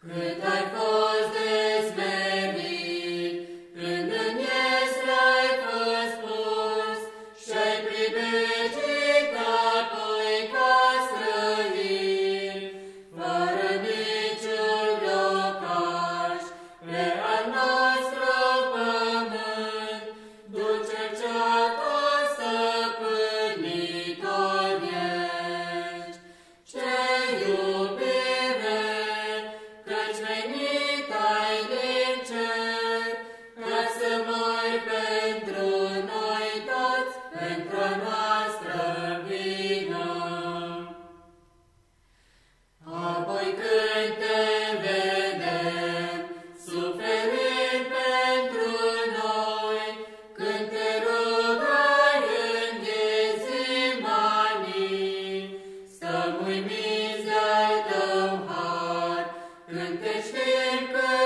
Good Christ in